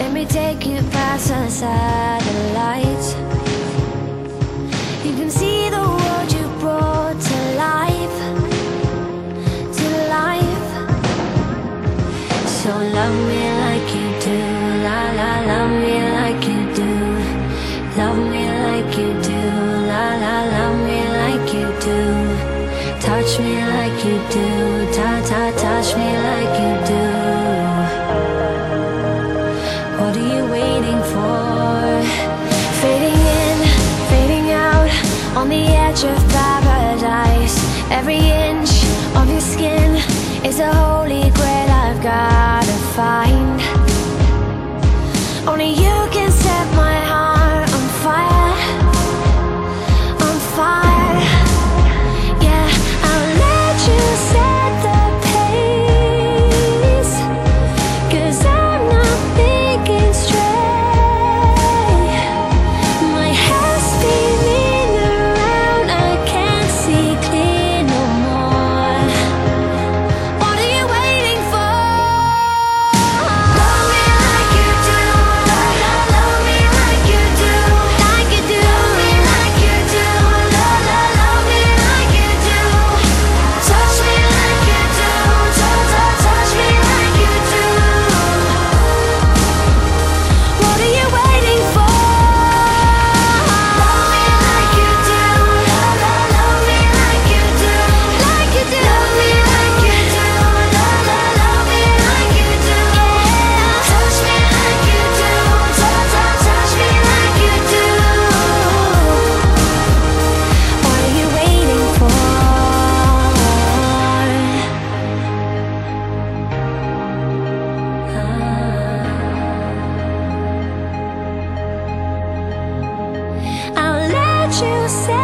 let me take you past the satellites. You can see the world you brought to life, to life. So love me like you do, la la, love me like you do, love me like you do, la la, love me like you do, touch me like you do, ta ta, touch me like say.